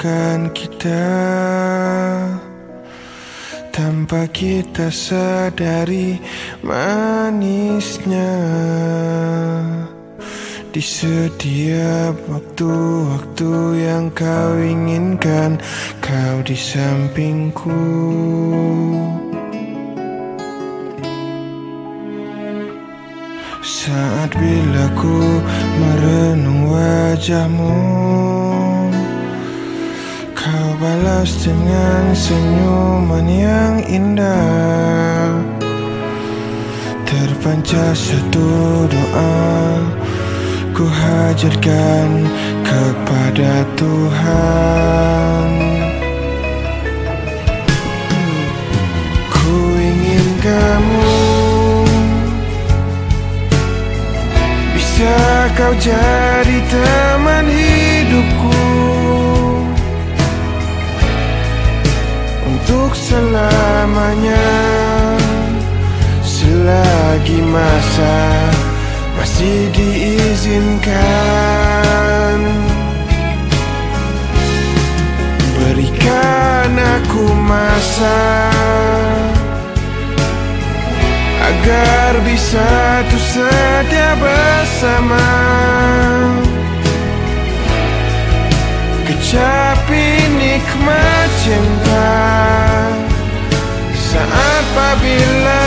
melupakan kita. Tanpa kita sadari manisnya. Di setiap waktu-waktu yang kau inginkan Kau di sampingku Saat bila ku merenung wajahmu Kau balas dengan senyuman yang indah. Terpancar satu doa Ku hajatkan kepada Tuhan kau jadi teman hidupku. Untuk selamanya Selagi masa masih diizinkan. Berikan aku masa Agar bisa tuh setia bersama. Kecapi nikmat cinta. Saat apabila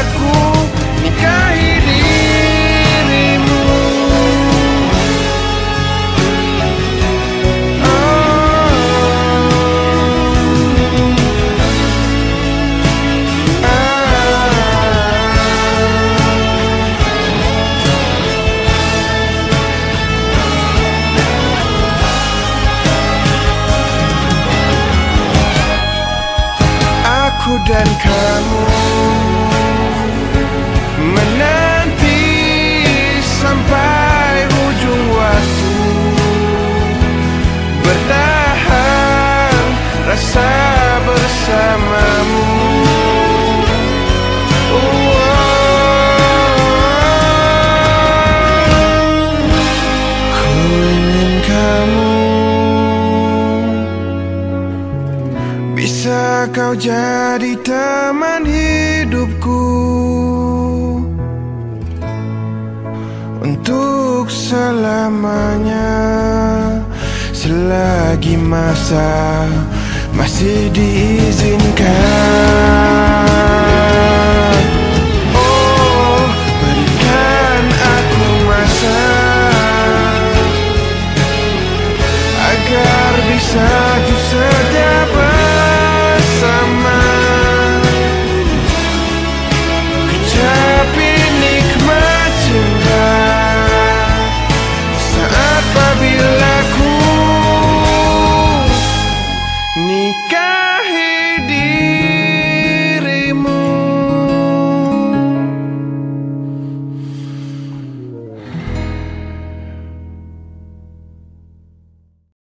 Aku dan kamu kau jadi teman hidupku. Untuk selamanya Selagi masa masih diizinkan